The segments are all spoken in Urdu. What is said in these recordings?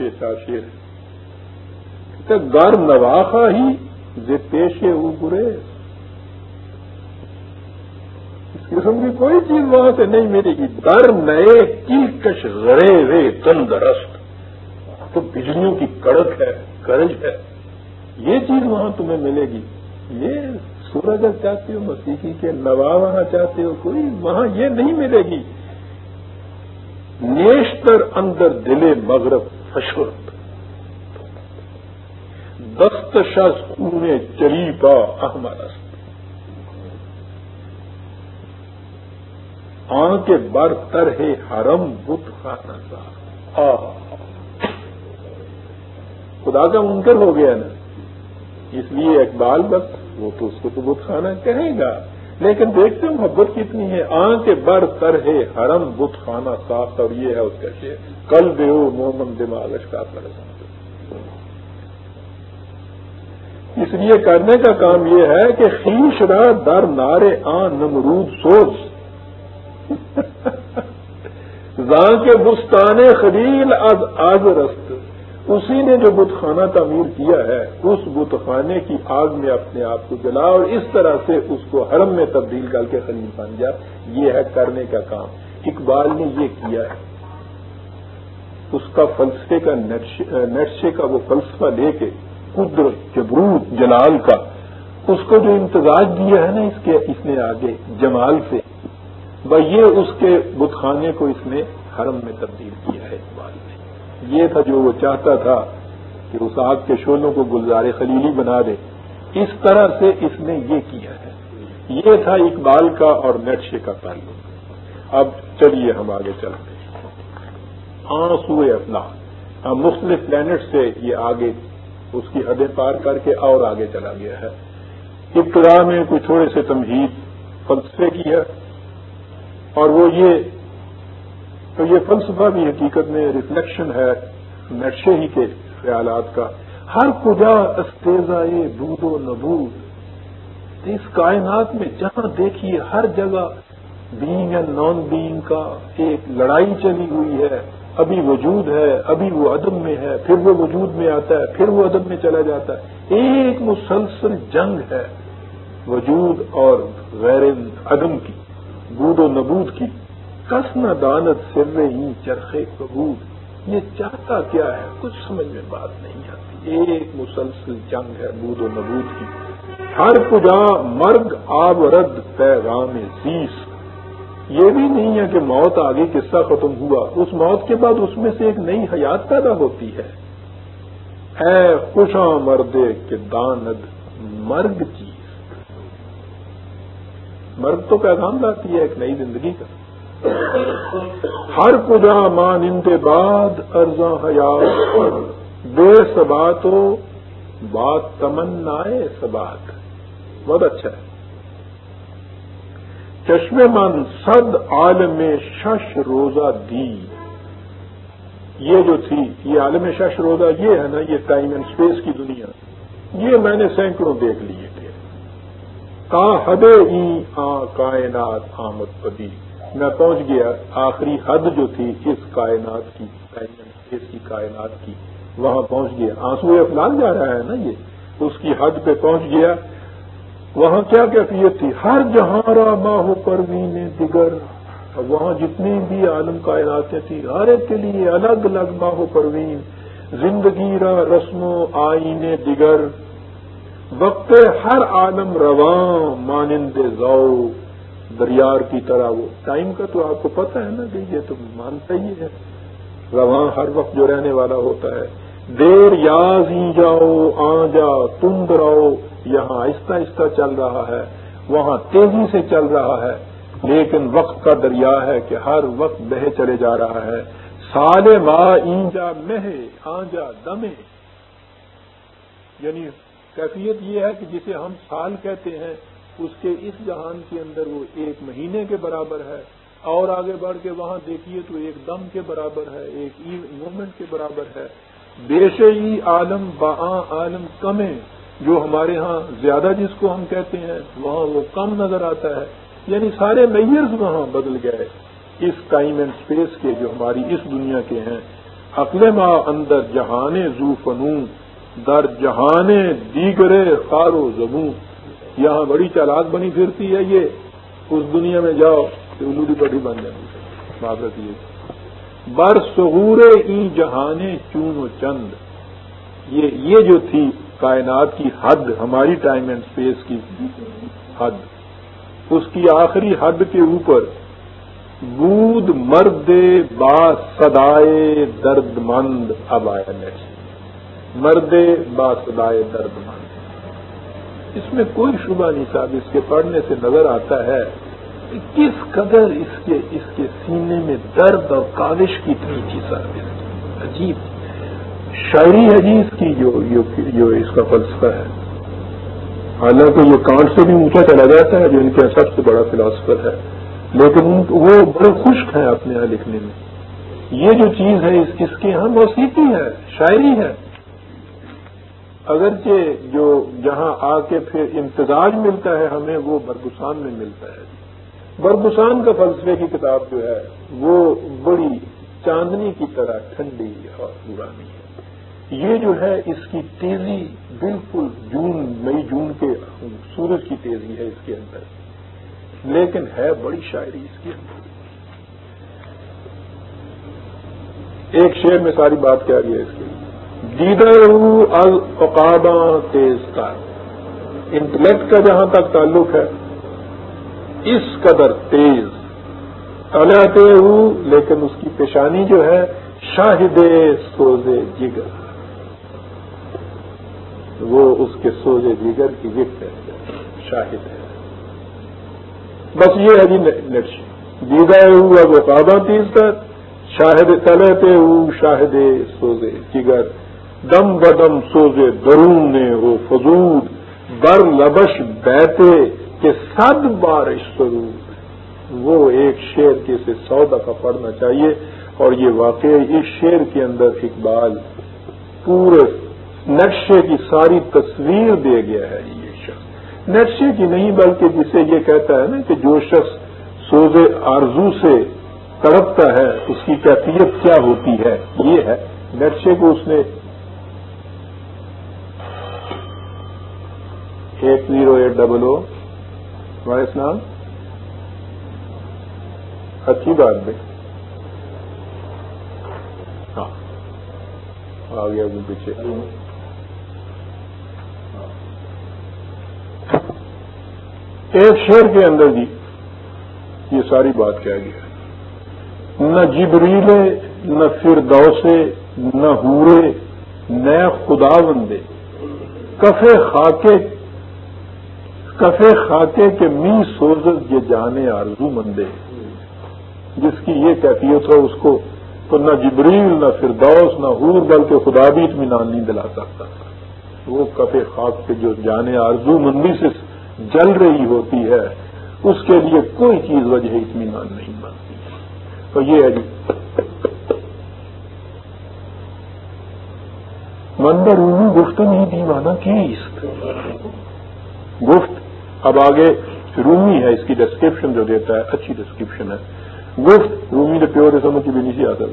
پیشہ شیر گر نواخا ہی جے پیشے او برے۔ اس قسم کی کوئی چیز وہاں سے نہیں ملے گی۔ در نئے کی کش غرے وے تندرست۔ تو بجلیوں کی کڑک ہے کرج ہے۔ یہ چیز وہاں تمہیں ملے گی۔ یہ سورج چاہتے ہو، مسیحی کے نوا وہاں چاہتے ہو، کوئی وہاں یہ نہیں ملے گی۔ نیشتر اندر دلے مغرب۔ فشرت۔ دست شخص انہیں چلی با احمد آن کے بر تر ہے حرم بت خانہ سا خدا کا منکر ہو گیا نا۔ اس لیے اقبال بس وہ تو اس کو تو بت خانہ کہے گا۔ لیکن دیکھتے محبت کتنی ہے۔ آن کے بر ہے، حرم بت خانہ صاف اور یہ ہے اس کا شیر کل بے محمد دماغش کا پرسن اس لیے کرنے کا کام یہ ہے کہ خیش را در نارے آن نمرود سوز۔ زاں کے بستان خلیل از آز رست۔ اسی نے جو بت خانہ تعمیر کیا ہے، اس بت خانے کی آگ میں اپنے آپ کو جلا اور اس طرح سے اس کو حرم میں تبدیل کر کے خلیل بن جا یہ ہے کرنے کا کام۔ اقبال نے یہ کیا ہے۔ اس کا فلسفے کا نقشے کا وہ فلسفہ لے کے قدرت جبروت، جلال کا، اس کو جو امتزاج دیا ہے نا اس کے، اس نے آگے جمال سے، وہ یہ اس کے بت خانے کو اس نے حرم میں تبدیل کیا ہے۔ اقبال نے یہ تھا جو وہ چاہتا تھا کہ اس آگ کے شولوں کو گلزار خلیلی بنا دے۔ اس طرح سے اس نے یہ کیا ہے۔ یہ تھا اقبال کا اور نقشے کا تعلق۔ اب چلیے ہم آگے چلتے آنسو افلا ہم ہاں، مختلف پلانٹ سے یہ آگے اس کی حدیں پار کر کے اور آگے چلا گیا ہے۔ ابتدا میں کوئی تھوڑے سے تمہید فلسفے کی ہے اور وہ یہ تو یہ فلسفہ بھی حقیقت میں ریفلیکشن ہے نقشے ہی کے خیالات کا۔ ہر کجا استیزائے بود و نبود۔ اس کائنات میں جہاں دیکھیے ہر جگہ بینگ اینڈ نان بینگ کا ایک لڑائی چلی ہوئی ہے۔ ابھی وجود ہے، ابھی وہ عدم میں ہے، پھر وہ وجود میں آتا ہے، پھر وہ عدم میں چلا جاتا ہے۔ ایک مسلسل جنگ ہے وجود اور غیر عدم کی، بود و نبود کی۔ کس نہ دانت سر ہی چرخے کبوت یہ چاہتا کیا ہے؟ کچھ سمجھ میں بات نہیں آتی۔ ایک مسلسل جنگ ہے بود و نبود کی۔ ہر کجا مرگ، آب رد، پیغام زیس یہ بھی نہیں ہے کہ موت آگے قصہ ختم ہوا۔ اس موت کے بعد اس میں سے ایک نئی حیات پیدا ہوتی ہے۔ اے خوشاں مردے کے داند، مرگ چیز۔ مرگ تو پیغام لاتی ہے ایک نئی زندگی کا۔ ہر کجا مان بعد ارزاں حیات۔ بے سباتو بات تمنا سبات۔ بہت اچھا ہے۔ چشم من صد عالم شش روزہ دی۔ یہ جو تھی، یہ عالم شش روزہ یہ ہے نا، یہ ٹائم اینڈ اسپیس کی دنیا۔ یہ میں نے سینکڑوں دیکھ لیے تھے۔ کا حد ای آ کائنات آمد پدی۔ میں پہنچ گیا، آخری حد جو تھی اس کائنات کی، اس کی کائنات کی، وہاں پہنچ گیا۔ آنسو افلان جا رہا ہے نا یہ؟ اس کی حد پہ پہنچ گیا۔ وہاں کیا کیفیت تھی؟ ہر جہاں را ماہ پروین دیگر وہاں جتنی بھی عالم کائناتیں تھیں، ہر ایک کے لیے الگ الگ ماہ پروین، زندگی را رسم و آئین دیگر۔ وقت ہر عالم رواں، مانند ذوق دریار کی طرح وہ ٹائم کا تو آپ کو پتا ہے نا کہ یہ تو مانتا ہی ہے۔ رواں ہر وقت جو رہنے والا ہوتا ہے، دیر یاز ہی جاؤ، آ جا، تم دراؤ، یہاں آہستہ آہستہ چل رہا ہے، وہاں تیزی سے چل رہا ہے۔ لیکن وقت کا دریا ہے کہ ہر وقت بہ چلے جا رہا ہے۔ سال ماں اینجا مہ آجا دمے۔ یعنی کیفیت یہ ہے کہ جسے ہم سال کہتے ہیں اس کے اس جہان کے اندر وہ ایک مہینے کے برابر ہے اور آگے بڑھ کے وہاں دیکھیے تو ایک دم کے برابر ہے، ایک ای مومنٹ کے برابر ہے۔ بیش ای عالم با عالم کمیں، جو ہمارے ہاں زیادہ جس کو ہم کہتے ہیں، وہاں وہ کم نظر آتا ہے۔ یعنی سارے میئرز وہاں بدل گئے۔ اس ٹائم اینڈ اسپیس کے جو ہماری اس دنیا کے ہیں عقل ما اندر جہان زو فنون در جہان دیگرے خار و زبوں یہاں بڑی چالاک بنی پھرتی ہے یہ، اس دنیا میں جاؤ کہ الودی پٹی بن جائے۔ معذرت یہ۔ بر سغور ای جہان چون و چند۔ یہ یہ جو تھی کائنات کی حد، ہماری ٹائم اینڈ اسپیس کی حد۔ اس کی آخری حد کے اوپر بود مرد با سدائے درد مند اب آیا نیٹ مرد با سدائے درد مند اس میں کوئی شبہ نہیں صاحب، اس کے پڑھنے سے نظر آتا ہے کس قدر اس کے اس کے سینے میں درد اور کالش کی تھی تھی صاحب۔ عجیب۔ شاعری حدیث کی جو جو اس کا فلسفہ ہے۔ حالانکہ یہ کانٹ سے بھی اونچا چلا جاتا ہے، جو ان کے سب سے بڑا فلاسفر ہے۔ لیکن وہ بڑے خشک ہیں اپنے یہاں لکھنے میں۔ یہ جو چیز ہے اس کے یہاں موسیقی ہے، شاعری ہے۔ اگرچہ جو جہاں آ کے پھر امتزاج ملتا ہے ہمیں، وہ برگسان میں ملتا ہے۔ برگسان کا فلسفے کی کتاب جو ہے، وہ بڑی چاندنی کی طرح ٹھنڈی اور پرانی ہے۔ یہ جو ہے، اس کی تیزی بالکل جون، مئی جون کے سورج کی تیزی ہے اس کے اندر۔ لیکن ہے بڑی شاعری اس کی ایک شعر میں ساری بات کیا گئی ہے اس کی دیدر القابہ تیز کا انٹلیکٹ کا جہاں تک تعلق ہے، اس قدر تیز۔ تلاتے ہوں لیکن اس کی پیشانی جو ہے، شاہد سوزے جگر۔ وہ اس کے سوزے جگر کی وقت ہے، شاہد ہے۔ بس یہ ہے جی نقش۔ دیدا ہوا وہ تیز کر شاہد تلے پہ ہوں شاہد سوزے جگر۔ دم بدم سوزے درون نے ہو فضول، بر لبش بیتے کہ صد بارش سرود۔ وہ ایک شعر کے سے سو دفعہ پڑھنا چاہیے اور یہ واقع اس شعر کے اندر اقبال پورے نقشے کی ساری تصویر دے گیا ہے یہ شخص۔ نقشے کی نہیں بلکہ جسے یہ کہتا ہے نا کہ جو شخص سوز آرزو سے تڑپتا ہے، اس کی کیفیت کیا ہوتی ہے؟ یہ ہے نقشے کو اس نے eight zero eight double O voice نام اچھی بات بھائی ہاں آ گیا پیچھے ایک شعر کے اندر بھی یہ ساری بات کہہ گیا نہ جبریلے نہ فردوسے نہ ہورے نئے خدا بندے کفے خاکے کفے خاکے کے می سوزت یہ جانے آرزو مندے جس کی یہ کیفیت ہو، اس کو تو نہ جبریل، نہ فردوس، نہ ہور بلکہ خدا بھی اطمینان نہیں دلا سکتا وہ کفے خاک کے جو جانے آرزو مندی سے جل رہی ہوتی ہے، اس کے لیے کوئی چیز وجہ اطمینان نہیں بنتی۔ تو یہ ہے جی۔ مندر رومی گفت نہیں دیوانہ کی گفت اب آگے رومی ہے اس کی ڈسکرپشن جو دیتا ہے، اچھی ڈسکرپشن ہے۔ گفت، رومی نے پیور سمجھ کی بھی نہیں آتا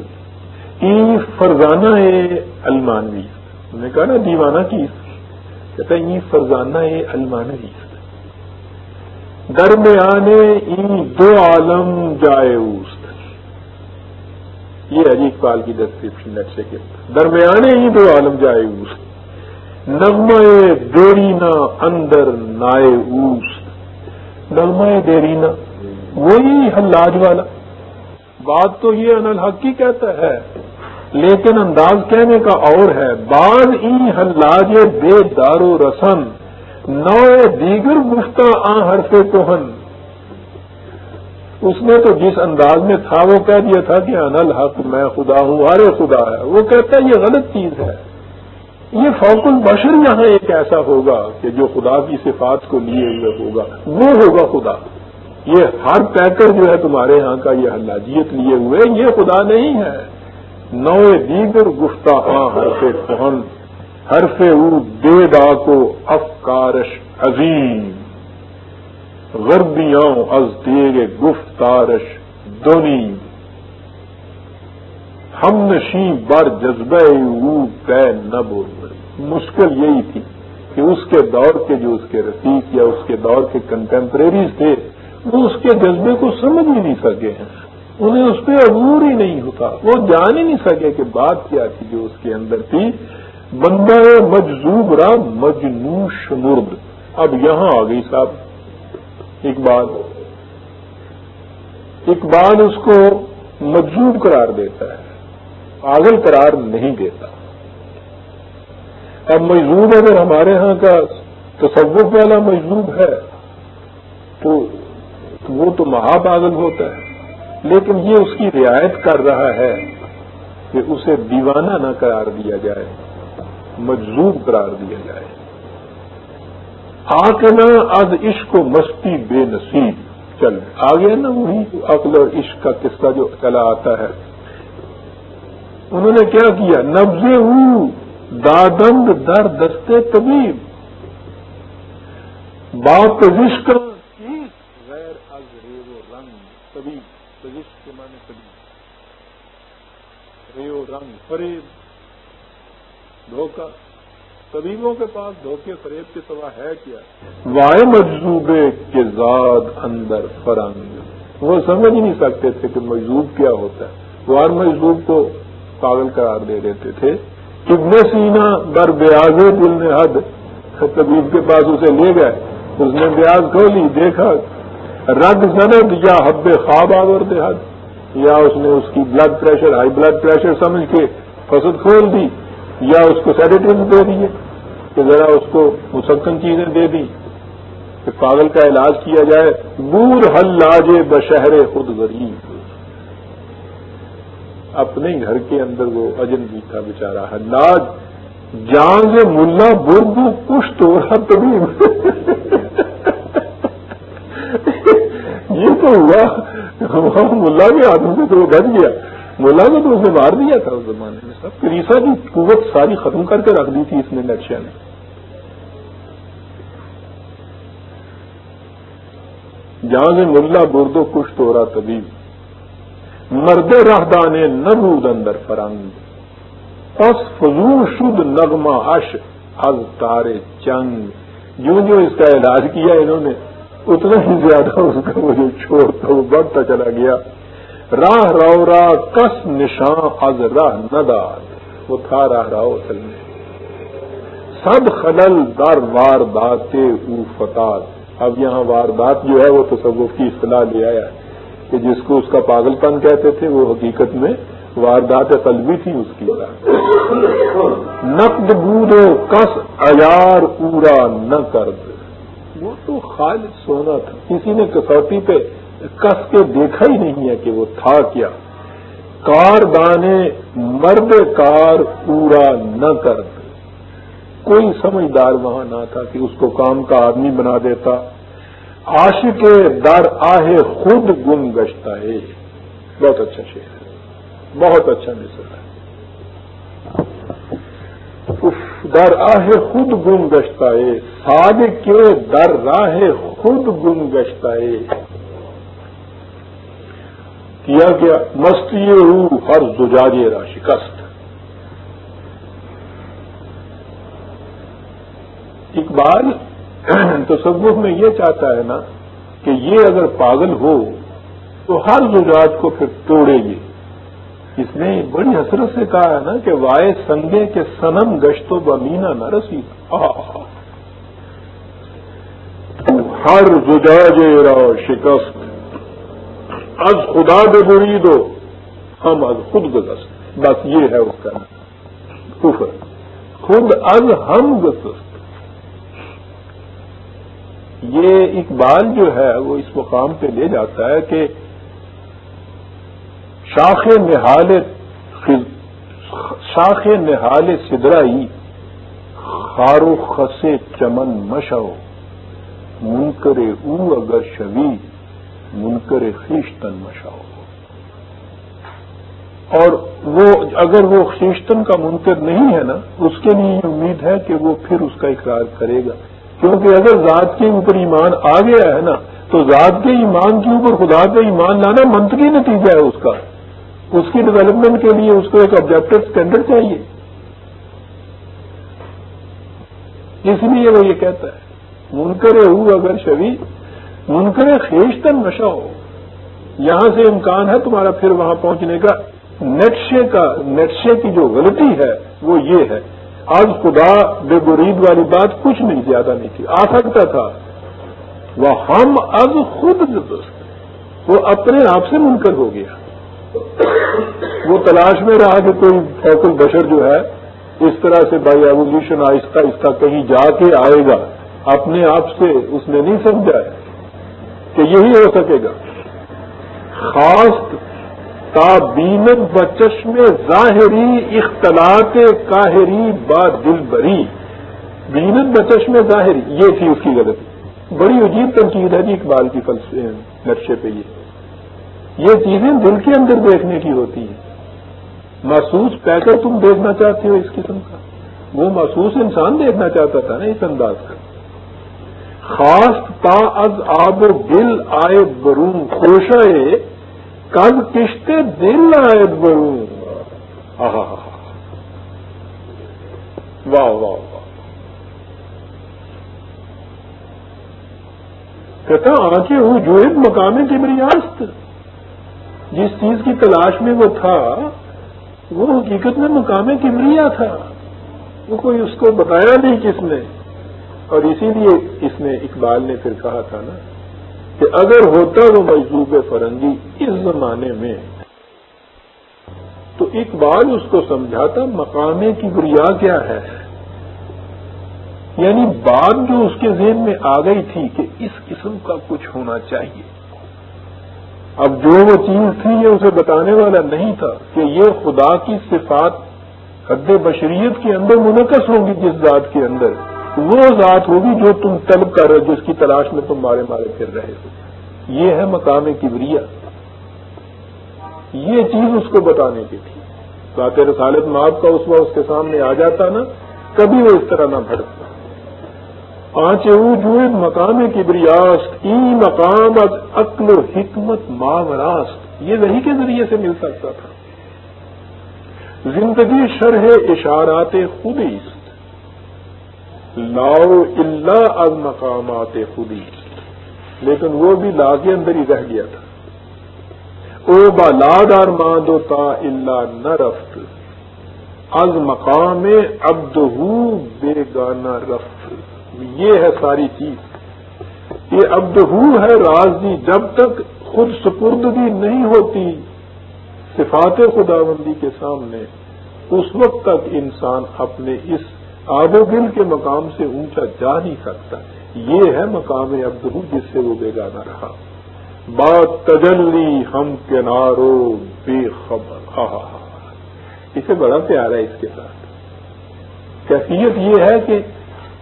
ای فرزانہ المانوی۔ نے کہا نا، دیوانہ کی۔ کہتا ہے ای فرزانہ المانوی۔ درمیانے ان دو عالم جائے اوست۔ یہ عجیب پال کی ڈسکرپشن نقشے کے۔ درمیانے ہی دو عالم جائے اوست۔ نغمہ دیرینا اندر نائے اوست نغمہ دیرینا وہی حلاج والا۔ بات تو یہ انلحق کی کہتا ہے، لیکن انداز کہنے کا اور ہے بعض ای حلاج بے دار و رسم نو دیگر گفتہ آ حرف کوہن۔ اس نے تو جس انداز میں تھا، وہ کہہ دیا تھا کہ انل حق میں خدا ہوں ارے خدا ہے۔ وہ کہتا ہے یہ غلط چیز ہے۔ یہ فوق البشر یہاں ایک ایسا ہوگا کہ جو خدا کی صفات کو لیے ہوئے ہوگا، وہ ہوگا خدا۔ یہ ہر پیکر جو ہے تمہارے ہاں کا یہ حلاجیت لیے ہوئے، یہ خدا نہیں ہے۔ نو دیگر گفتہ آ حرف کوہن حرف او دے دا کو افکارش عظیم۔ غربیاں از تیرے گفتارش دونی۔ ہم نشیں بر جذبہ کہ نہ بول مشکل یہی تھی کہ اس کے دور کے جو اس کے رفیق یا اس کے دور کے کنٹمپریریز تھے، وہ اس کے جذبے کو سمجھ ہی نہیں سکے ہیں۔ انہیں اس پہ عبور ہی نہیں ہوتا۔ وہ جان ہی نہیں سکے کہ بات کیا تھی جو اس کے اندر تھی۔ بندہ مجزوب را مجنو شمرد۔ اب یہاں آ گئی صاحب۔ اقبال اقبال اس کو مجزوب قرار دیتا ہے۔ پاگل قرار نہیں دیتا۔ اب مجذوب اگر ہمارے ہاں کا تصوف والا مجذوب ہے، تو وہ تو مہا پاگل ہوتا ہے۔ لیکن یہ اس کی رعایت کر رہا ہے کہ اسے دیوانہ نہ قرار دیا جائے، مجذوب قرار دیا جائے۔ آ کے نا از عشق و مستی بے نصیب۔ چل آ گیا نا وہی عقل اور عشق کا قصہ جو چلا آتا ہے۔ انہوں نے کیا کیا؟ نبزے ہوں دادند، در دستے طبیب۔ باپ رشق غیر از ریو رنگ طبیب۔ رشق کے معنی طبیب۔ ریو رنگ فریب۔ دھوکہ۔ طبیبوں کے پاس دھوکے، فریب کے سوا ہے کیا؟ وائے مجزوبے کے زاد اندر فرنگ۔ وہ سمجھ نہیں سکتے تھے کہ مجزوب کیا ہوتا ہے۔ وار مجزوب کو پاگل قرار دے دیتے تھے۔ ابن سینا بر بیاض دل نے حد طبیب کے پاس اسے لے گئے، اس نے بیاض کھولی، دیکھا، رد سند یا حب خواب آور دے حد۔ یا اس نے اس کی blood pressure high blood pressure سمجھ کے فصل کھول دی، یا اس کو سیڈیٹو دے دیے، کہ ذرا اس کو مسکن چیزیں دے دی، کہ پاگل کا علاج کیا جائے۔ بور حل لاجے بشہر خود غریب۔ اپنے گھر کے اندر وہ اجنبی تھا بےچارا حلاج جان سے ملا برد کچھ تو رہا تبھی یہ تو ہوا ہاں، ملا کے ہاتھوں سے تو وہ بچ گیا۔ ملا کو تو اس نے مار دیا تھا اس زمانے میں۔ سب کریسا کی قوت ساری ختم کر کے رکھ دی تھی اس نے لکشیا نے جہاں سے ملا، بردو کچھ تو رہا تبھی مرد رہدانے نبود اندر فرنگ۔ پس فضول شد نغمہ اش از تارے چنگ۔ جو جو اس کا علاج کیا انہوں نے، اتنا ہی زیادہ اس کا مجھے چھوڑتا وہ بڑھتا چلا گیا۔ راہ رو را کس نشان از راہ نداد وہ تھا راہ راؤ اصل میں۔ سب خلل در واردات او فتاد۔ اب یہاں واردات جو ہے وہ تصوف کی اصطلاح لے آیا ہے۔ کہ جس کو اس کا پاگل پن کہتے تھے وہ حقیقت میں واردات قلبی تھی اس کی۔ نقد بود و کس ایار پورا نہ کر وہ تو خالد سونا تھا۔ کسی نے کسوٹی پہ کس کے دیکھا ہی نہیں ہے کہ وہ تھا کیا۔ کار دانے مرد کار پورا نہ کر کوئی سمجھدار وہاں نہ تھا کہ اس کو کام کا آدمی بنا دیتا۔ عاشق در آہ خود گم گشتا ہے۔ بہت اچھا شعر ہے۔ بہت اچھا مثل ہے۔ در آہ خود گم گشتا ہے۔ ساد کے در راہ خود گم گشتا ہے۔ کیا گیا؟ مستی روح ہر زجاجے را شکست۔ اقبال تصوف میں یہ چاہتا ہے نا کہ یہ اگر پاگل ہو تو ہر زجاج کو پھر توڑے گی۔ اس نے بڑی حسرت سے کہا ہے نا کہ وائے سنگے کے سنم گشت و بمینا نہ رسی ہر زجاج را شکست از خدا بے بری دو ہم از خود گزست۔ بس یہ ہے اس کا۔ کفر۔ خود از ہم گزست۔ یہ اقبال جو ہے وہ اس مقام پہ لے جاتا ہے کہ شاخ نہال شاخ نہال سدرائی خارو خسے چمن مشو، منکر او اگر شوی، منکر خیشتن مشاؤ اور وہ اگر وہ خیشتن کا منکر نہیں ہے نا، اس کے لیے یہ امید ہے کہ وہ پھر اس کا اقرار کرے گا۔ کیونکہ اگر ذات کے اوپر ایمان آ گیا ہے نا، تو ذات کے ایمان کے اوپر خدا کا ایمان لانا منطقی نتیجہ ہے اس کا۔ اس کی ڈیولپمنٹ کے لیے اس کو ایک آبجیکٹو اسٹینڈرڈ چاہیے۔ اس لیے وہ یہ کہتا ہے منکر ہو اگر شوی منکر خیشتن نشہ ہو۔ یہاں سے امکان ہے تمہارا پھر وہاں پہنچنے کا۔ نیٹشے کا نیٹشے کی جو غلطی ہے وہ یہ ہے۔ آج خدا بے برید والی بات کچھ نہیں، زیادہ نہیں تھی۔ آ سکتا تھا۔ وہ ہم از خود وہ اپنے آپ سے منکر ہو گیا۔ وہ تلاش میں رہا کہ کوئی فوکل بشر جو ہے، اس طرح سے بائی ایولیوشن آہستہ آہستہ کہیں جا کے آئے گا۔ اپنے آپ سے اس نے نہیں سمجھا کہ یہی ہو سکے گا۔ خاص تابینت و چشم ظاہری اختلاط کاہری با دل بری۔ بینت و چشم ظاہری، یہ تھی اس کی غلطی۔ بڑی عجیب تنقید ہے جی اقبال کی فلسفے نقشے پہ یہ۔ یہ چیزیں دل کے اندر دیکھنے کی ہوتی ہیں۔ محسوس پیکر تم دیکھنا چاہتے ہو اس قسم کا۔ وہ محسوس انسان دیکھنا چاہتا تھا نا اس انداز کا۔ خاص تا از آب و دل آئے برون خوشا کب کشتے دل آئے برون واہ واہ واہ۔ کہتا آنکھیں ہوں جو ایک مقامی کی بریاست جس چیز کی تلاش میں وہ تھا وہ حقیقت میں مقام کمریا تھا۔ وہ کوئی اس کو بتایا نہیں کس نے۔ اور اسی لیے اس نے اقبال نے پھر کہا تھا نا کہ اگر ہوتا وہ مجذوب فرنگی اس زمانے میں، تو اقبال اس کو سمجھاتا مقام کی بریا کیا ہے؟ یعنی بات جو اس کے ذہن میں آ گئی تھی کہ اس قسم کا کچھ ہونا چاہیے۔ اب جو وہ چیز تھی یہ اسے بتانے والا نہیں تھا کہ یہ خدا کی صفات حد بشریت کے اندر منعقد ہوگی جس ذات کے اندر۔ وہ ذات ہوگی جو تم طلب کر رہے جس کی تلاش میں تم مارے مارے پھر رہے ہو۔ یہ ہے مقام کبریا یہ چیز اس کو بتانے کی تھی۔ بات رسالت ماب کا اس وقت اس کے سامنے آ جاتا نا، کبھی وہ اس طرح نہ بھڑکتا۔ پانچ وجود مقام کبریاست، ای مقام از عقل و حکمت ماوراست۔ یہ وہی کے ذریعے سے مل سکتا تھا۔ زندگی شرح اشارات خودی۔ لاؤ اللہ از مقامات خودی۔ لیکن وہ بھی لا کے اندر ہی رہ گیا تھا۔ او بالادار ماندو تا اللہ نہ رفت از مقام ابد بے گانا رفت۔ یہ ہے ساری چیز۔ یہ ابدہو ہے رازی جب تک خود سپردگی نہیں ہوتی صفات خدا بندی کے سامنے، اس وقت تک انسان اپنے اس آب و دل کے مقام سے اونچا جا نہیں سکتا یہ ہے مقام ابدہو جس سے وہ بیگانہ رہا۔ بات تجلی ہم کنارو بے خبر۔ اسے بڑا پیارا ہے اس کے ساتھ۔ کیفیت یہ ہے کہ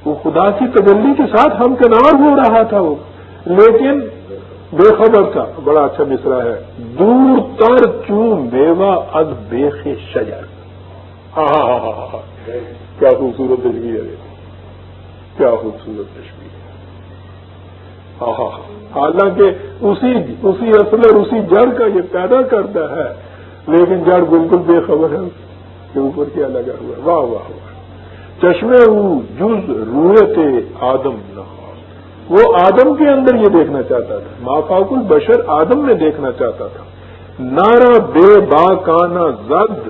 وہ خدا کی تجلی کے ساتھ ہم کنار ہو رہا تھا وہ۔ لیکن بے خبر تھا۔ بڑا اچھا مصرا ہے۔ دور تر چون بیوا از بیخ شجر۔ ہاں ہاں ہاں ہاں کیا خوبصورت تصویر ہے کیا خوبصورت تصویر ہاں،, ہاں ہاں حالانکہ اسی اسی اصل اور اسی جڑ کا یہ پیدا کرتا ہے، لیکن جڑ بالکل بے خبر ہے اس کے اوپر کیا لگا ہوا ہے۔ واہ واہ واہ۔ چشمے جز رویت آدم نہ وہ آدم کے اندر یہ دیکھنا چاہتا تھا۔ مافاق البشر آدم میں دیکھنا چاہتا تھا۔ نارا بے با کانا زد،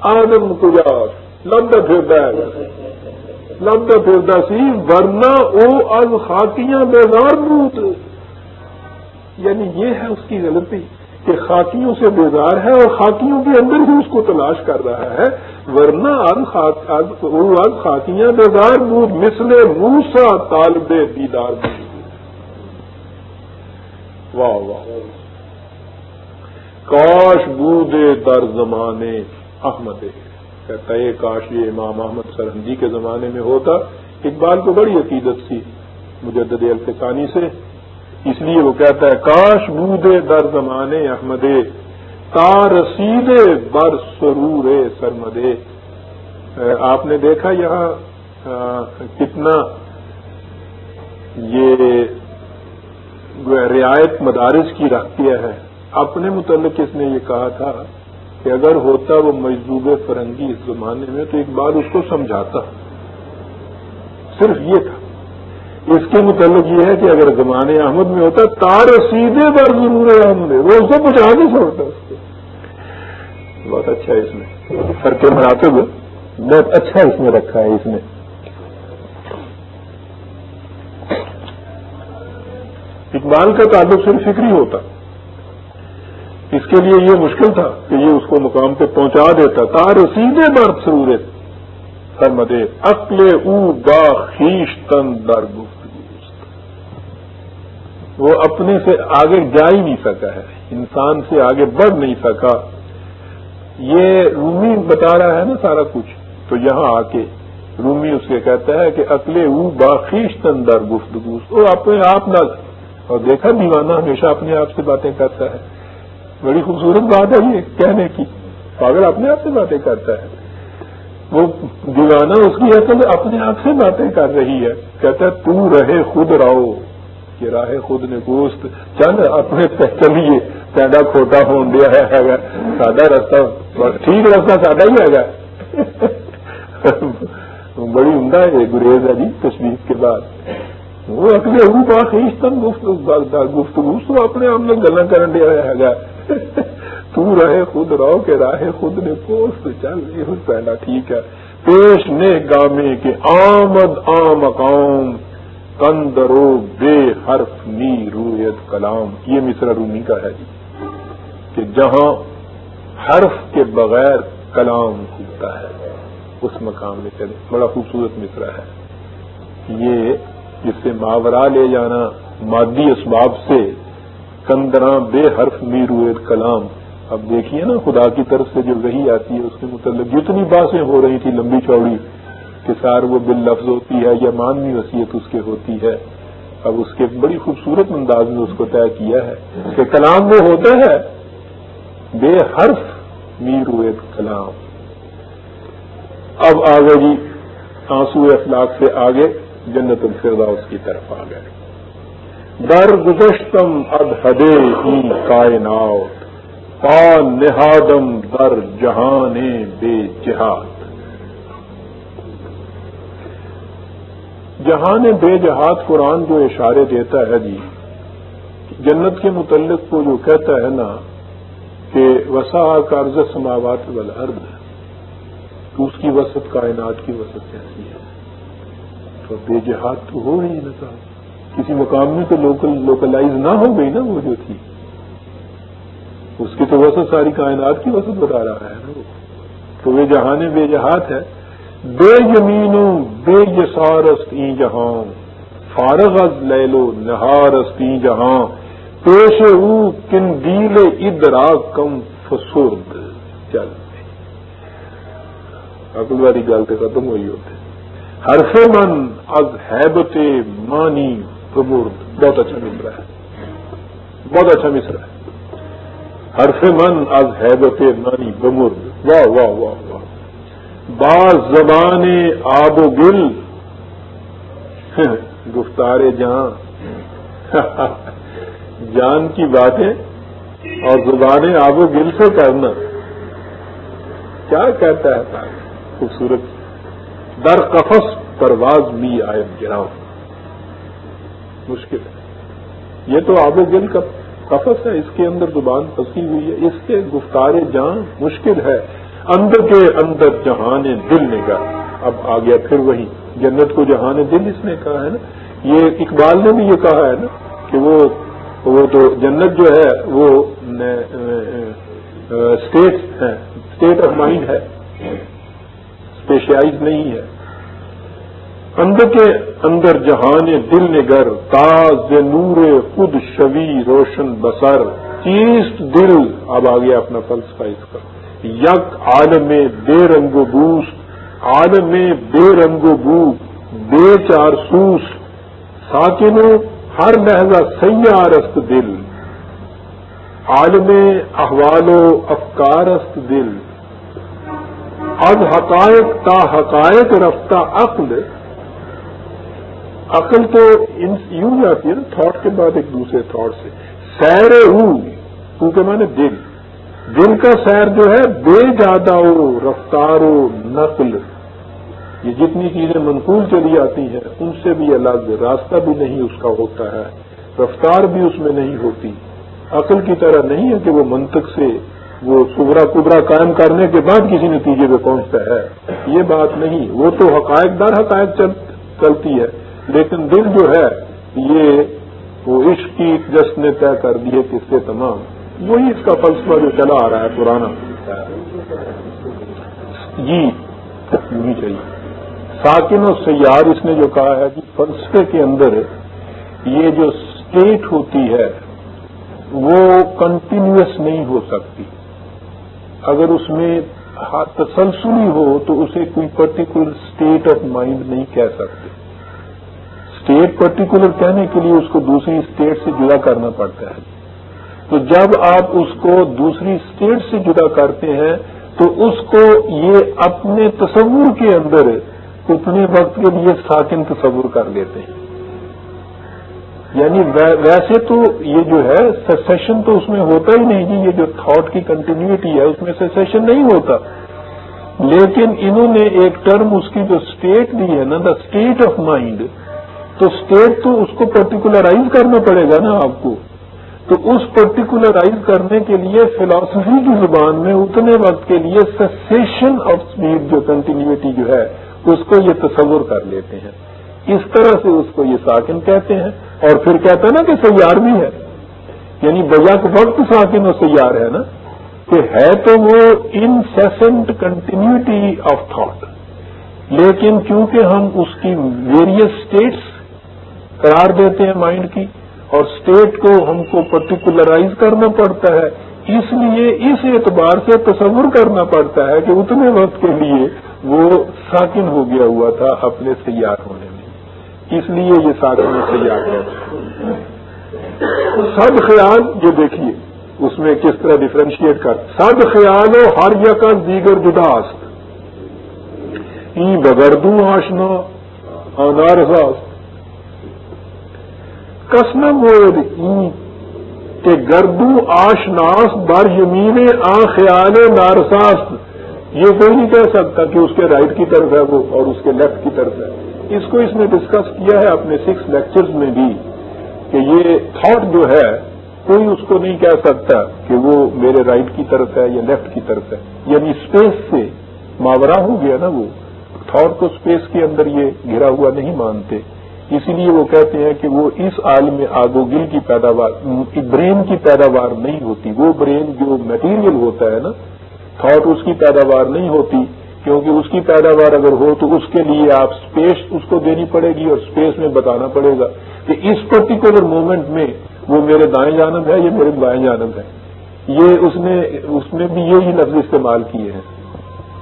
آدم کجاس لمبا پھردا ہے۔ لمبا پھردا سی، ورنہ او از خاکیاں بیزار بوت یعنی یہ ہے اس کی غلطی کہ خاکیوں سے بیزار ہے اور خاکیوں کے اندر ہی اس کو تلاش کر رہا ہے۔ ورنہ اب خاکیاں بیزار بود مسل موسا طالب دیدار واہ واہ کاش بودے در زمانے احمد کہتا ہے کاش یہ امام احمد سرحدی کے زمانے میں ہوتا. اقبال کو بڑی عقیدت تھی مجدد الفقانی سے، اس لیے وہ کہتا ہے، کاش بودے در زمانے احمد، تا رسیدے بر سرور سرمدے آپ نے دیکھا یہاں کتنا یہ رعایت مدارس کی رکھ دیا ہے۔ اپنے متعلق اس نے یہ کہا تھا کہ اگر ہوتا وہ مجذوب فرنگی اس زمانے میں تو اقبال اس کو سمجھاتا۔ صرف یہ تھا۔ اس کے متعلق یہ ہے کہ اگر زمانے احمد میں ہوتا، تار سیدھے پر ضرور ہے ہم نے۔ وہ اس کو پہنچا نہیں اس کو بہت اچھا ہے اس میں۔ سر کے مراتب بہت اچھا اس میں رکھا ہے اس نے۔ اقبال کا تعلق صرف فکری ہوتا۔ اس کے لیے یہ مشکل تھا کہ یہ اس کو مقام پہ پہنچا دیتا۔ تار سیدھے برف سرورت سر مدے اکلے او با خیش تن در وہ اپنے سے آگے جا ہی نہیں سکا ہے۔ انسان سے آگے بڑھ نہیں سکا۔ یہ رومی بتا رہا ہے نا سارا کچھ۔ تو یہاں آ کے رومی اس کے کہتا ہے کہ اکلے او باخیش تندر گفتگو وہ اپنے آپ نہ۔ اور دیکھا، دیوانہ ہمیشہ اپنے آپ سے باتیں کرتا ہے۔ بڑی خوبصورت بات ہے یہ کہنے کی۔ پاگل اپنے آپ سے باتیں کرتا ہے۔ وہ دیوانہ اس کی اصل اپنے آپ سے باتیں کر رہی ہے۔ کہتا ہے، تو رہے خود رہو کہ راہ خود نے گوشت۔ چند اپنے چلیے پیدا کھوٹا ہون دیا ہے سادہ رستہ ٹھیک رستہ سادہ ہی ہے بڑی عمدہ ہے گریز ہے جی تشریف کے بعد۔ وہ اپنے ابو پاک گفتگو تو اپنے آپ میں گلا کرن دیا ہے تو رہے خود، رہو کہ راہ خود نے پوست چل یہ پہلا ٹھیک ہے۔ پیش نے گامے کے آمد، آم اقام کندرو بے حرف نی رویت کلام۔ یہ مصرا رومی کا ہے جی۔ کہ جہاں حرف کے بغیر کلام کھلتا ہے، اس مقام میں چلے۔ بڑا خوبصورت مصرا ہے۔ یہ جس سے ماورا لے جانا مادی اسباب سے کندراں بے حرف میرویت کلام۔ اب دیکھیے نا، خدا کی طرف سے جو وہی آتی ہے، اس کے متعلق جتنی باتیں ہو رہی تھی لمبی چوڑی، کہ سار وہ بل لفظ ہوتی ہے یا مانوی وصیت اس کے ہوتی ہے۔ اب اس کے بڑی خوبصورت انداز میں اس کو طے کیا ہے کہ کلام وہ ہوتا ہے، بے حرف میر کلام۔ اب آگے جی آنسو اخلاق سے آگے، جنت الفرداؤس کی طرف آ گئے در گزشتم اد حدے ہی کائنات پا نہادم در جہان بے جہاد جہان بے جہاد قرآن جو اشارے دیتا ہے جی جنت کے متعلق وہ جو کہتا ہے نا کہ وسا کارز سماوات والارض تو اس کی وسط کائنات کی وسط کیسی ہے تو بے جہاد تو ہو رہی نا کسی مقام میں تو لوکل لوکلائز نہ ہو گئی نا وہ جو تھی۔ اس کی تو وسط ساری کائنات کی وسط بتا رہا ہے نا وہ۔ تو وہ جہان بے جہاد ہے۔ بے زمینوں بے یسارست ای جہاں فارغ از لے لو نہارست ای جہاں پیش او کن دیل ادرا کم فسرد۔ چل۔ عقل والی گل تو ختم ہوئی ہوتے ہر من از حیبت مانی۔ پرمرد بہت اچھا مصرا ہے۔ بہت اچھا مصرا ہے۔ ہر من از حیبت مانی بمرد واہ واہ واہ واہ۔ بعض زبان آب و گل۔ گفتار جہاں جان کی باتیں اور زبانیں آب و گل سے کرنا۔ کیا کہتا ہے؟ خوبصورت۔ در قفس پرواز می آئے گراؤ مشکل ہے۔ یہ تو آب و گل کا قفس ہے، اس کے اندر زبان پھنسی ہوئی ہے۔ اس کے گفتار جان مشکل ہے۔ اندر کے اندر جہان دل نے کہا۔ اب آ گیا پھر وہی۔ جنت کو جہان دل اس نے کہا ہے نا۔ یہ اقبال نے بھی یہ کہا ہے نا کہ وہ وہ تو جنت جو ہے، وہ اسٹیٹ ہے۔ اسٹیٹ آف مائنڈ ہے۔ اسپیشلائز نہیں ہے۔ اندر کے اندر جہان دل نگر، تاز نور خود شوی روشن بسر، چیست دل۔ اب آگے اپنا فلسفہ اس کا۔ یک عالم بے رنگ و بوس عالم بے رنگ و بو بے چار سوس ساکنوں ہر لہذا سیار است دل۔ عالم احوال و افکار است دل۔ اب حقائق تا حقائق رفتہ عقل عقل تو یوں جاتی ہے نا تھاٹ کے بعد ایک دوسرے تھاٹ سے۔ سیر ہو سکو کے معنی دل۔ دل کا سیر جو ہے، بے جادہ رفتار و نقل۔ یہ جتنی چیزیں منقول چلی آتی ہیں، ان سے بھی الگ، راستہ بھی نہیں اس کا ہوتا ہے۔ رفتار بھی اس میں نہیں ہوتی۔ عقل کی طرح نہیں ہے کہ وہ منطق سے وہ سبرا کبرا قائم کرنے کے بعد کسی نتیجے پہ پہنچتا ہے۔ یہ بات نہیں، وہ تو حقائق دار حقائق چلتی ہے۔ لیکن دل جو ہے، یہ وہ عشق کی جس نے طے کر دیے کس سے تمام، وہی اس کا فلسفہ جو چلا آ رہا ہے، پرانا۔ جی یوں چاہیے۔ ساکن و سیار اس نے جو کہا ہے کہ فلسفے کے اندر یہ جو اسٹیٹ ہوتی ہے، وہ کنٹینیوس نہیں ہو سکتی۔ اگر اس میں تسلسلی ہو، تو اسے کوئی پرٹیکولر اسٹیٹ آف مائنڈ نہیں کہہ سکتے۔ اسٹیٹ پرٹیکولر کہنے کے لیے اس کو دوسری اسٹیٹ سے جدا کرنا پڑتا ہے۔ تو جب آپ اس کو دوسری اسٹیٹ سے جدا کرتے ہیں، تو اس کو یہ اپنے تصور کے اندر اتنے وقت کے لیے ساکن تصور کر لیتے ہیں۔ یعنی ویسے تو یہ جو ہے سیشن تو اس میں ہوتا ہی نہیں جی یہ جو تھاٹ کی کنٹینیوٹی ہے، اس میں سیشن نہیں ہوتا۔ لیکن انہوں نے ایک ٹرم اس کی جو اسٹیٹ دی ہے نا دا اسٹیٹ آف مائنڈ تو اسٹیٹ تو اس کو پرٹیکولرائز کرنا پڑے گا نا آپ کو۔ تو اس پرٹیکولرائز کرنے کے لیے فلاسفی کی زبان میں اتنے وقت کے لیے سیشن آف اسپیڈ جو کنٹینیوٹی جو ہے، اس کو یہ تصور کر لیتے ہیں۔ اس طرح سے اس کو یہ ساکن کہتے ہیں۔ اور پھر کہتے ہیں نا کہ سیار بھی ہے۔ یعنی بیک وقت ساکن و سیار ہے نا۔ کہ ہے تو وہ انسیسنٹ کنٹینیوٹی آف تھاٹ لیکن کیونکہ ہم اس کی ویریس اسٹیٹس قرار دیتے ہیں مائنڈ کی اور اسٹیٹ کو ہم کو پرٹیکولرائز کرنا پڑتا ہے۔ اس لیے اس اعتبار سے تصور کرنا پڑتا ہے کہ اتنے وقت کے لیے وہ ساکن ہو گیا ہوا تھا اپنے سیاح ہونے میں۔ اس لیے یہ ساکن سیاح ہے۔ سب خیال، جو دیکھیے، اس میں کس طرح ڈفرینشیٹ کر۔ سب خیال ہو ہر کا دیگر جداس ای بگردوں آشنا انار کسم ای کہ گردو آشناس بر یمین آ خیال نارساست یہ کوئی نہیں کہہ سکتا کہ اس کے رائٹ کی طرف ہے وہ اور اس کے لیفٹ کی طرف ہے۔ اس کو اس نے ڈسکس کیا ہے اپنے سکس لیکچرز میں بھی کہ یہ تھاٹ جو ہے، کوئی اس کو نہیں کہہ سکتا کہ وہ میرے رائٹ کی طرف ہے یا لیفٹ کی طرف ہے۔ یعنی اسپیس سے ماورا ہو گیا نا وہ۔ تھاٹ کو اسپیس کے اندر یہ گھرا ہوا نہیں مانتے۔ اسی لیے وہ کہتے ہیں کہ وہ اس عالم آگوگل کی پیداوار یعنی برین کی پیداوار نہیں ہوتی۔ وہ برین جو میٹیریل ہوتا ہے نا تھاٹ اس کی پیداوار نہیں ہوتی، کیونکہ اس کی پیداوار اگر ہو تو اس کے لیے آپ اسپیس اس کو دینی پڑے گی اور اسپیس میں بتانا پڑے گا کہ اس پرٹیکولر مومنٹ میں وہ میرے دائیں جانب ہے یا میرے بائیں جانب ہے۔ یہ اس نے، اس میں بھی یہی لفظ استعمال کیے ہیں۔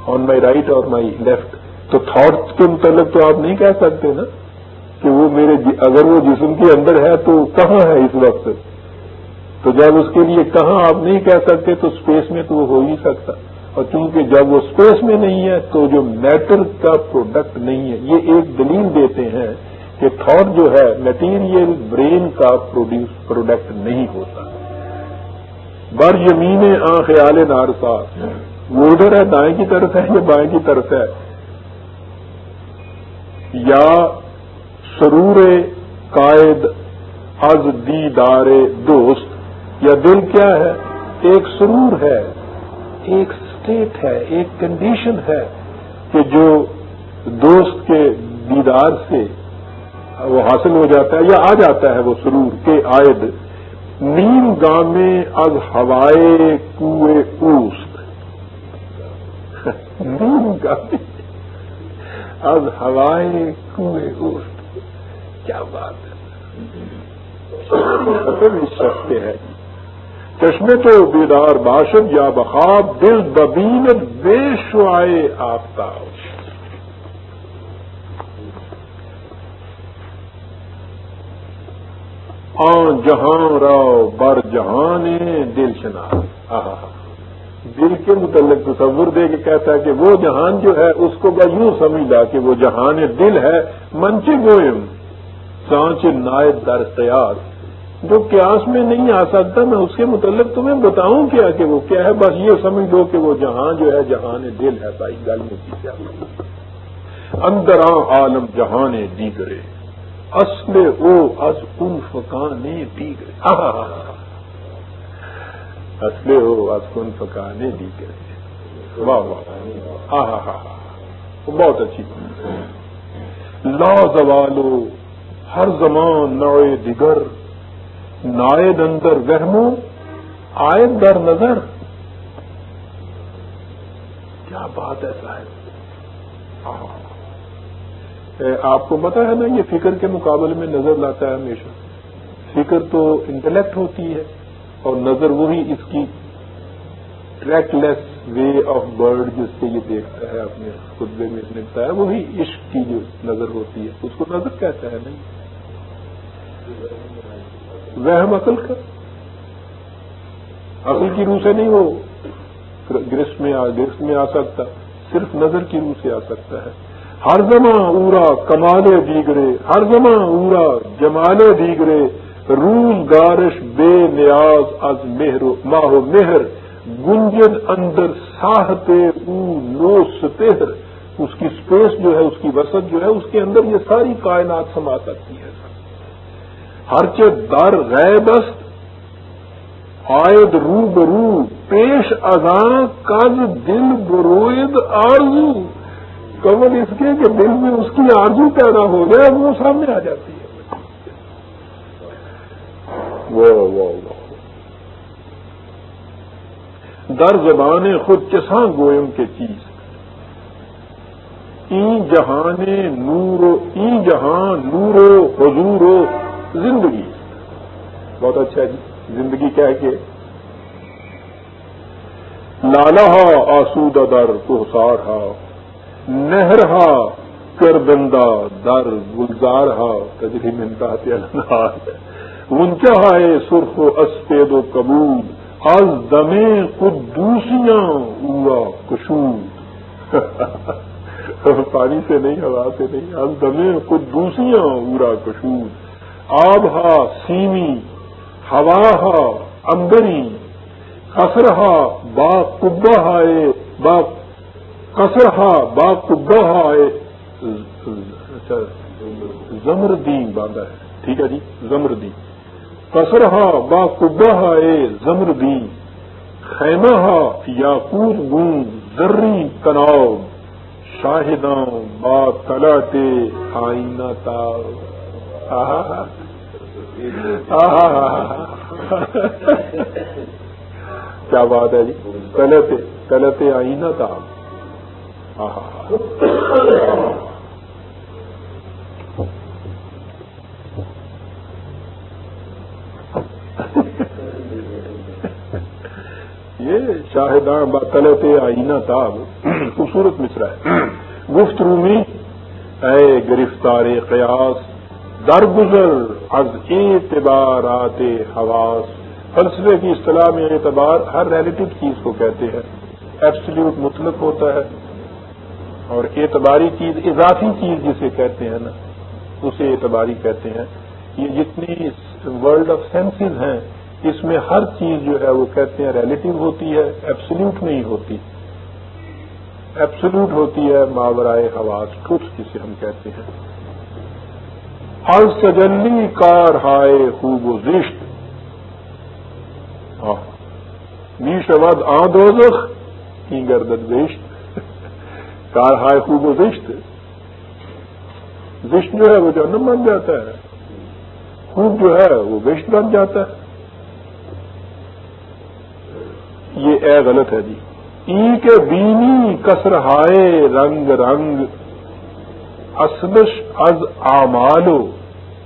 آن مائی رائٹ اور مائی لیفٹ تو تھاٹ کے متعلق تو آپ نہیں کہہ سکتے نا۔ کہ وہ میرے جی- اگر وہ جسم کے اندر ہے تو کہاں ہے اس وقت؟ تو جب اس کے لیے کہاں آپ نہیں کہہ سکتے تو اسپیس میں تو وہ ہو ہی سکتا۔ اور چونکہ جب وہ اسپیس میں نہیں ہے تو جو میٹر کا پروڈکٹ نہیں ہے۔ یہ ایک دلیل دیتے ہیں کہ تھاٹ جو ہے میٹیریل برین کا پروڈیوس پروڈکٹ نہیں ہوتا۔ بر زمین آ خیال نارساس وہ ادھر ہے دائیں کی طرف ہے یا بائیں کی طرف ہے؟ یا سرور قائد از دیدار دوست یا دل کیا ہے؟ ایک سرور ہے، ایک اسٹیٹ ہے، ایک کنڈیشن ہے کہ جو دوست کے دیدار سے وہ حاصل ہو جاتا ہے یا آ جاتا ہے وہ سرور کے عائد۔ نیم گامے از ہوائے کوئے اوست۔ نیم گامے از ہوائے کوئے اوست۔ کیا بات ہے؟ سکتے ہیں جی۔ چشمے تو بیدار باشد یا بخاب دل ببین بے شعائے آفتاب۔ آن جہاں راؤ بر جہان دل شنا دل کے متعلق تصور دے کے کہتا ہے کہ وہ جہان جو ہے، اس کو میں یوں سمجھا کہ وہ جہان دل ہے منچ گوئم۔ سانچ نائب در تیار جو قیاس میں نہیں آ سکتا میں اس کے متعلق تمہیں بتاؤں کیا کہ وہ کیا ہے بس یہ سمجھ لو کہ وہ جہاں جو ہے جہان دل ہے بھائی گل میں کیا اندر عالم جہان دیگرے اصل او از ان فکانے دیگرے اصل او از ان فکانے دیگرے واہ واہ ہاں ہاں ہاں بہت اچھی لا زوالو ہر زمان نوئے دیگر، نائد اندر وہمو آئد در نظر۔ کیا بات ہے صاحب؟ آپ کو پتا ہے نا، یہ فکر کے مقابلے میں نظر لاتا ہے ہمیشہ۔ فکر تو انٹلیکٹ ہوتی ہے اور نظر وہی اس کی trackless way of bird جس سے یہ دیکھتا ہے اپنے خطبے میں، اس نے بتایا، وہی عشق کی جو نظر ہوتی ہے، اس کو نظر کہتا ہے نہیں وہم عقل کا عقل کی روح سے نہیں وہ گرست میں گرست میں آ سکتا. صرف نظر کی روح سے آ سکتا ہے. ہر زماں اورا کمالے دیگرے. ہر زماں اورا جمالے دیگرے. روز گارش بے نیاز از مہر ماہ مہر. گنجن اندر ساہتے او نو ستہر اس کی سپیس جو ہے، اس کی وسط جو ہے، اس کے اندر یہ ساری کائنات سما سکتی ہے. ہر در غیبست آئد رو برو پیش ازاں کج دل بروید آرزو۔ کمل اس کے کہ دل میں اس کی آرزو پیدا ہو جائے، وہ سامنے آ جاتی ہے۔ در زبان خود چساں گوئم کے چیز۔ این جہان نور این جہان نور و، حضور و۔ زندگی۔ بہت اچھا جی۔ زندگی کیا ہے کہ لالا ہا آسود در کوسار ہا، نہر ہا کر بندہ در گلزار ہا، تجری منتا تنہار انچا ہائے سرخ و اسپید و قبول از دمے قدوسیاں ہوا کشود۔ پانی سے نہیں، ہوا سے نہیں، از دمے قدوسیاں اورا کشود۔ آب ہا، سیمی، ہوا ہا امبری کسر ہا، با کبا ہائے با کسر ہا، با کبا ہائے اچھا، زمردی باندھا ہے۔ ٹھیک ہے جی زمردی کسر ہا، با کبا ہائے زمردی خیمہ ہا یا کود گون ذری تناؤ۔ شاہداں، با تلاتے آئینہ تا کیا بات ہے جی؟ غلط غلط آئی نا تھا۔ یہ شاہداں طلط آئینہ تھا۔ خوبصورت مصرا ہے۔ گفت رومی اے گرفتار قیاس درگزر از اعتبارات حواس۔ فلسفے کی اصطلاح میں اعتبار ہر ریلیٹو چیز کو کہتے ہیں۔ ایبسلیوٹ مطلق ہوتا ہے۔ اور اعتباری چیز، اضافی چیز جسے کہتے ہیں نا، اسے اعتباری کہتے ہیں۔ یہ جتنی ورلڈ آف سینسز ہیں، اس میں ہر چیز جو ہے وہ کہتے ہیں ریلیٹو ہوتی ہے ایبسلیوٹ نہیں ہوتی۔ ایبسلیوٹ ہوتی ہے ماورائے حواس ٹوٹ جسے ہم کہتے ہیں۔ ہر سجلی کار ہائے خوب و زشت۔ نیش ود آدوزخ کی گردن زشت۔ کار ہائے خوب و زشت۔ زشت جو ہے وہ جنم بن جاتا ہے۔ خوب جو ہے وہ وشت بن جاتا ہے۔ یہ اے غلط ہے جی۔ ای کے بینی کسر ہائے رنگ رنگ۔ اسمش از آمالو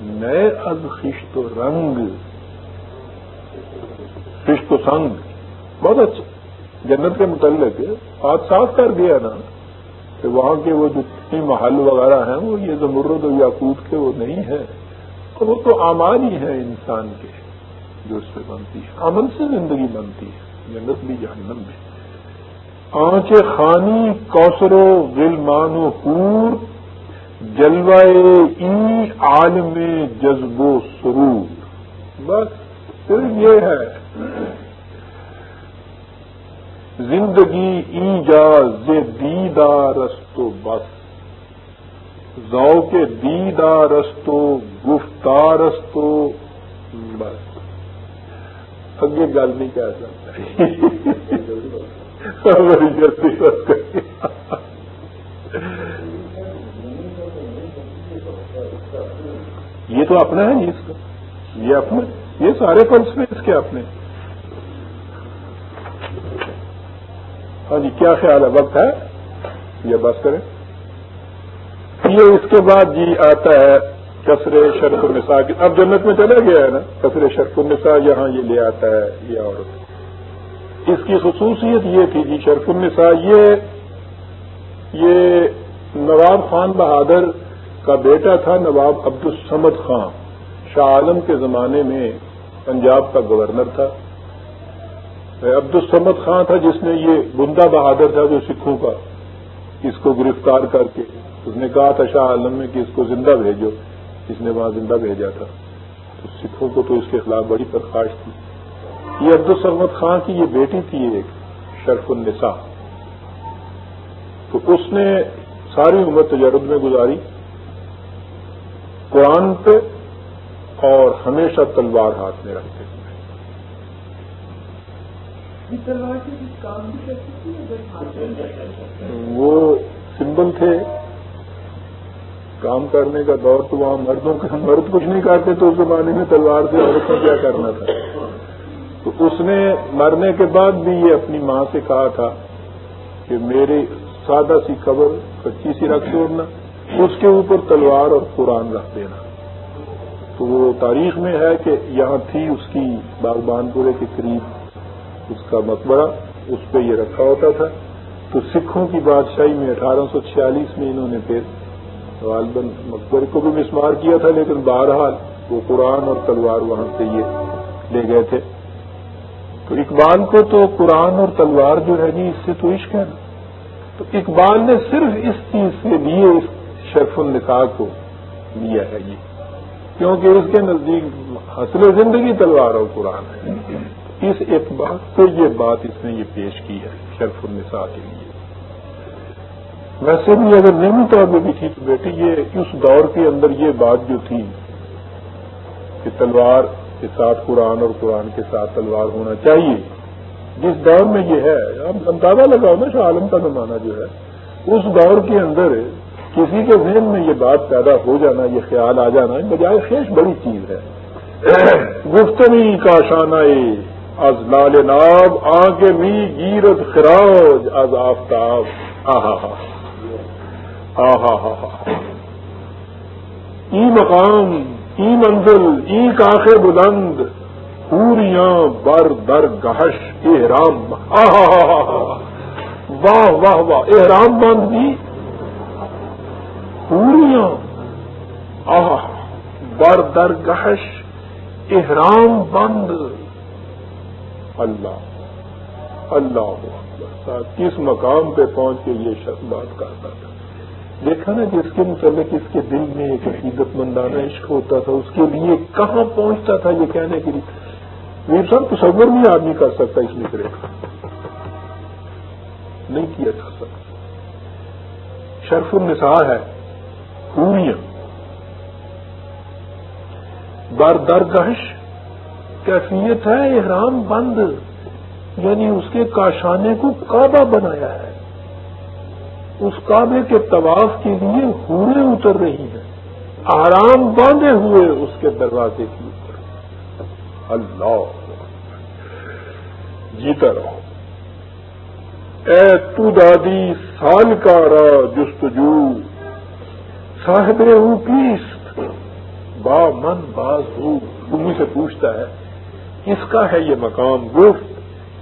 نئے از خشت و رنگ. خشت و سنگ. بہت اچھا. جنت کے متعلق بات صاف کر دیا نا کہ وہاں کے وہ جتنی محل وغیرہ ہیں، وہ یہ زمرد و یاقوت کے وہ نہیں ہیں. تو وہ تو آمان ہی ہیں انسان کے جو اس پہ بنتی ہے امن سے زندگی بنتی ہے. جنت بھی جہنم بھی. آنچ خانی کوسرو غلمان و حور جلوائے ای عالم جذب و سرور۔ بس صرف یہ ہے۔ زندگی ایجاز دیدارستو بس۔ ذو کے دیدارستو گفتارستو بس۔ اگے گل نہیں کہہ سکتا۔ یہ تو اپنا ہے نہیں اس کا۔ یہ اپنے یہ سارے فلسفے اس کے اپنے۔ ہاں جی کیا خیال ہے؟ وقت ہے؟ یہ بات کریں۔ یہ اس کے بعد جی آتا ہے کثر شرف النساء اب جنت میں چلا گیا ہے نا؟ کثر شرف النساء، یہاں یہ لے آتا ہے یہ عورت۔ اس کی خصوصیت یہ تھی جی شرف النساء، یہ یہ نواب خان بہادر کا بیٹا تھا نواب عبد السمد خان، شاہ عالم کے زمانے میں پنجاب کا گورنر تھا۔ عبد السمد خان تھا جس نے یہ بندہ بہادر تھا جو سکھوں کا، اس کو گرفتار کر کے۔ اس نے کہا تھا شاہ عالم میں کہ اس کو زندہ بھیجو۔ اس نے وہاں زندہ بھیجا تھا۔ تو سکھوں کو تو اس کے خلاف بڑی پرخاش تھی۔ یہ عبد السمد خان کی یہ بیٹی تھی ایک، شرف النساء۔ تو اس نے ساری عمر تجرب میں گزاری۔ قرآن پہ اور ہمیشہ تلوار ہاتھ میں رکھتے وہ سمبل تھے۔ کام کرنے کا دور تو وہاں مردوں کا مرد کچھ نہیں کرتے تو اس زمانے میں تلوار سے عورت کو کیا کرنا تھا؟ تو اس نے مرنے کے بعد بھی یہ اپنی ماں سے کہا تھا کہ میری سادہ سی قبر کچی سی رکھ چھوڑنا۔ اس کے اوپر تلوار اور قرآن رکھ دینا۔ تو وہ تاریخ میں ہے کہ یہاں تھی اس کی باغبان پورے کے قریب اس کا مقبرہ، اس پہ یہ رکھا ہوتا تھا۔ تو سکھوں کی بادشاہی میں اٹھارہ سو چھیالیس میں انہوں نے پھر غالباً مقبرے کو بھی مسمار کیا تھا، لیکن بہرحال وہ قرآن اور تلوار وہاں سے یہ لے گئے تھے۔ تو اقبال کو تو قرآن اور تلوار جو ہے جی اس سے تو عشق ہے نا۔ تو اقبال نے صرف اس چیز سے لیے، اس شرف النساء کو لیا ہے یہ۔ کیونکہ اس کے نزدیک حسل زندگی تلوار اور قرآن ہے۔ اس اعتبار سے یہ بات اس نے یہ پیش کی ہے شرف النساء کے لیے۔ ویسے بھی اگر نیم طور پہ بھی تھی تو بیٹی، یہ اس دور کے اندر یہ بات جو تھی کہ تلوار کے ساتھ قرآن اور قرآن کے ساتھ تلوار ہونا چاہیے۔ جس دور میں یہ ہے، اب اندازہ لگاؤ نا شاہ عالم کا زمانہ جو ہے، اس دور کے اندر کسی کے ذہن میں یہ بات پیدا ہو جانا، یہ خیال آ جانا بجائے خیش بڑی چیز ہے۔ گفتنی کا شانہ از لال ناب آ کے می گیرت خراج، از آفتاب۔ آہا ہا ہا ہا ای مقام، ای منزل، ای کاخ بلند پوریاں بر در گہش، احرام۔ واہ واہ واہ، احرام بند بھی پوریاں آہ بر در گہش احرام بند۔ اللہ اللہ کس مقام پہ پہنچ کے یہ شخص بات کرتا تھا؟ دیکھا نا، جس کے متعلق اس کے دل میں ایک عقیدت مندانہ عشق ہوتا تھا، اس کے لیے کہاں پہنچتا تھا یہ کہنے کے لیے؟ ویر صاحب، تصور نہیں آدمی کر سکتا اس مصرے کا نہیں کیا جا سکتا۔ شرف النساء ہے۔ پوریاں بر درگش کیفیت ہے، احرام بند یعنی اس کے کاشانے کو کعبہ بنایا ہے۔ اس کعبے کے طواف کے لیے ہوئے اتر رہی ہیں۔ آرام باندھے ہوئے اس کے دروازے کے اوپر۔ اللہ۔ جیتا رہو اے تو دادی سال کا را جستجو۔ صاحب ہوں با من باز ہوں تمہیں سے پوچھتا ہے اس کا ہے یہ مقام گفت؟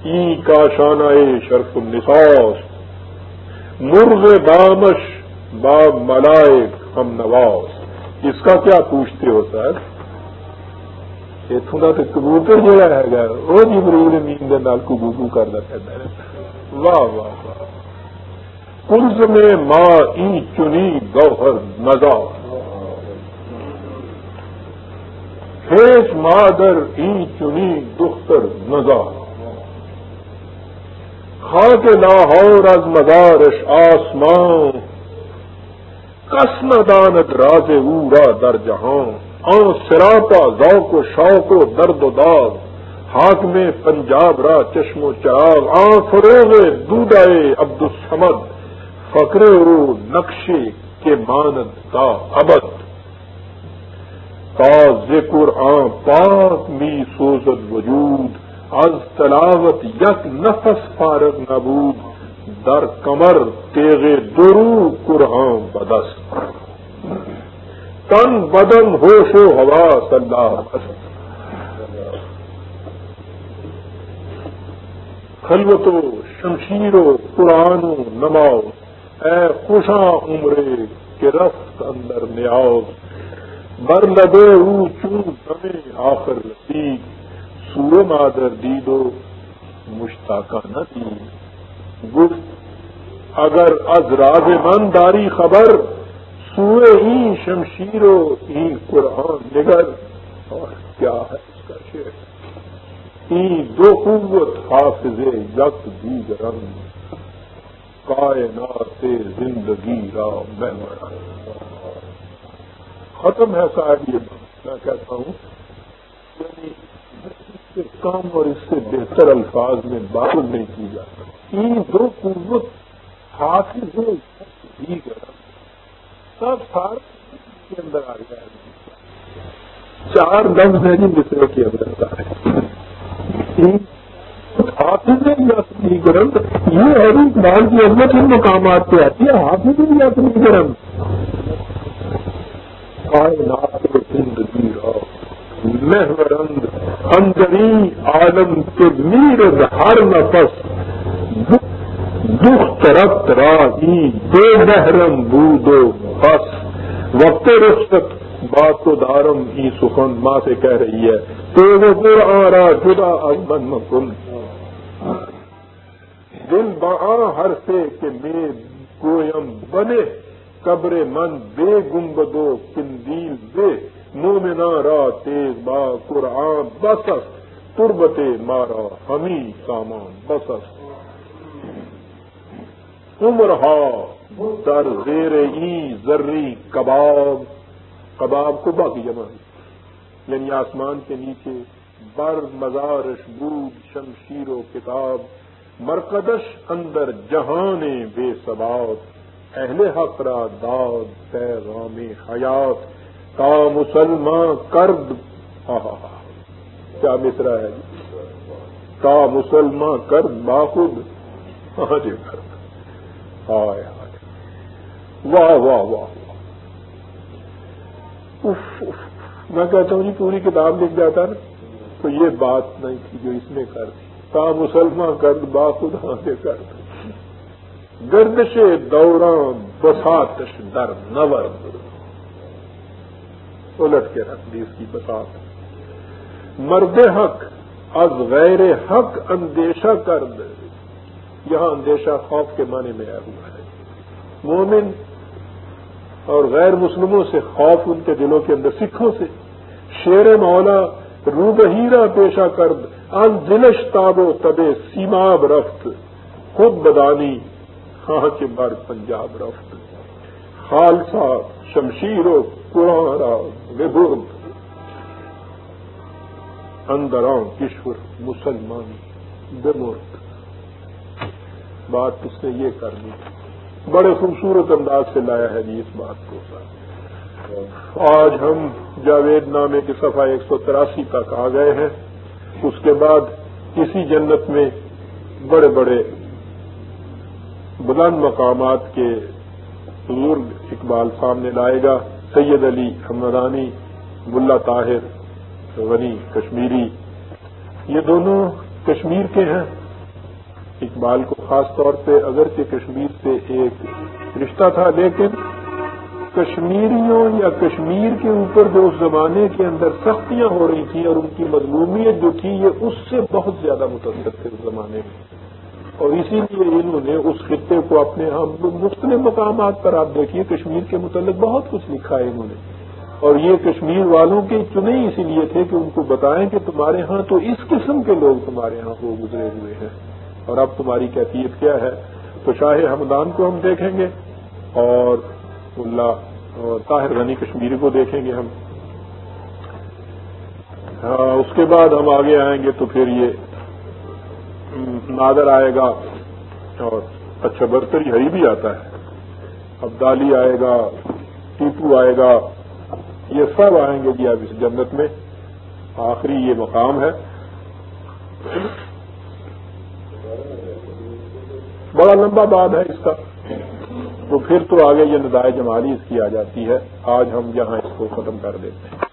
ای کا شانہ شرف النساس مرغ بامش، با ملائک ہم نواز اس کا کیا پوچھتے ہو سر؟ اتوں کا تو کبوتر جہا ہے۔ وہ جبریل نیند نال کرنا پہنا واہ واہ واہ۔ کنز میں ماں ای چنی گوہر نظا ہیچ مادر ای چنی دختر نظار خاک لاہور از مدارش آسمان۔ کس نداند راز را در جہاں آن سراپا ذوق و شوق و درد و داغ ہاتھ میں پنجاب را چشم و چراغ۔ آن فروغ دودائے عبد السمد فکر و نقشے کے مانند تا ابد تا ذکر آن پاک می سوزد وجود، از تلاوت یک نفس فارغ نبود۔ در کمر تیغ درو قرآن بدست۔ تن بدن ہوش و ہوا صلاح خلوت و شمشیر و قرآن و نماؤ اے خوشاں عمرے کے رفت اندر نیاز، بر لبے او چون دمے آخر لطیف سور مادر دیدو، مشتاقہ نہ دی گفت، اگر از راز من داری خبر سوئے ہی شمشیر و ہی قرآن نگر۔ اور کیا ہے اس کا شعر؟ دو قوت حافظ یک دیگر کائنات زندگی را محمر ختم ہے صاحب یہ میں کہتا ہوں یعنی اس سے کم اور اس سے بہتر الفاظ میں بات نہیں کی جاتی این دو قوت حافظ دیگر سب سارے کے اندر آ گیا۔ ہے چار لفظ ہیں جن مصرے کے اندر آ حافظ اپنی گرنتھ یہ ہے اقبال کی عظمت ان مقامات پہ آتی ہے حافظ بھی اپنی گرنتھ۔ کائنات زندگی محورند اندری عالم کے میر ہر نفس۔ دکھ رت راہی، بے محرم بودو بس۔ وقت رخصت، بات کو دارم ہی سخن ماں سے کہہ رہی ہے۔ تو وہ آ رہا جدا ازمن مکن۔ دل با ہر سے کہ میں گویم بنے، قبر من بے گنبدو کندیل بے مومنا را تیز با قرآن بسس تربتے مارا ہمی سامان بسس عمر در زیر ای ذری کباب کباب کو باقی جمع یعنی آسمان کے نیچے بر مزارش، بود، شمشیر و کتاب۔ مرکدش اندر جہان بے سبات اہل حق را داد، پیغام حیات، تا مسلمان کرد۔ کیا مصرا ہے جی؟ تا مسلمان کرد باخود جی، کرد۔ ہائے جی۔ واہ واہ واہ میں کہتا ہوں جی پوری کتاب لکھ جاتا نا، تو یہ بات نہیں تھی جو اس نے کر دی۔ تا مسلمان کرد با خدا کے کر۔ گردش دوران بساتش در نور۔ الٹ کے رکھ دی اس کی بسات۔ مرد حق از غیر حق اندیشہ کر دے یہاں اندیشہ خوف کے معنی میں آیا ہوا ہے۔ مومن اور غیر مسلموں سے خوف ان کے دلوں کے اندر سکھوں سے۔ شیر مولا رو بہیرا پیشہ کرد۔ ان دلش تاب و تبے سیماب رفت، خود بدانی ہاں کے بر پنجاب رفت۔ خالصہ شمشیر و قرآن وبرد اندراں کشور مسلمان بمرد۔ بات اس نے یہ کرنی بڑے خوبصورت انداز سے لایا ہے جی اس بات کو۔ آج ہم جاوید نامے کے صفحہ ایک سو تراسی تک آ گئے ہیں۔ اس کے بعد اسی جنت میں بڑے بڑے بلند مقامات کے بزرگ اقبال سامنے لائے گا، سید علی حمدانی ملا طاہر، غنی کشمیری۔ یہ دونوں کشمیر کے ہیں۔ اقبال کو خاص طور پہ اگرچہ کشمیر سے ایک رشتہ تھا، لیکن کشمیریوں یا کشمیر کے اوپر جو اس زمانے کے اندر سختیاں ہو رہی تھیں اور ان کی مضمومیت جو تھی، یہ اس سے بہت زیادہ متاثر تھے اس زمانے میں۔ اور اسی لیے انہوں نے اس خطے کو اپنے ہم مختلف مقامات پر آپ دیکھیے، کشمیر کے متعلق بہت کچھ لکھا ہے انہوں نے۔ اور یہ کشمیر والوں کے چنے اسی لیے تھے کہ ان کو بتائیں کہ تمہارے ہاں تو اس قسم کے لوگ تمہارے ہاں ہو گزرے ہوئے ہیں۔ اور اب تمہاری کیفیت کیا ہے؟ تو شاہ حمدان کو ہم دیکھیں گے۔ اور اللہ اور طاہر غنی کشمیری کو دیکھیں گے ہم۔ ہاں، اس کے بعد ہم آگے آئیں گے تو پھر یہ نادر آئے گا اور اچھا برتری ہری بھی آتا ہے۔ ابدالی آئے گا، ٹیپو آئے گا، یہ سب آئیں گے جی اب اس جنت میں۔ آخری یہ مقام ہے۔ بڑا لمبا باب ہے اس کا۔ تو پھر تو آگے یہ ندائے جمالی اس کی آ جاتی ہے، آج ہم یہاں اس کو ختم کر دیتے ہیں۔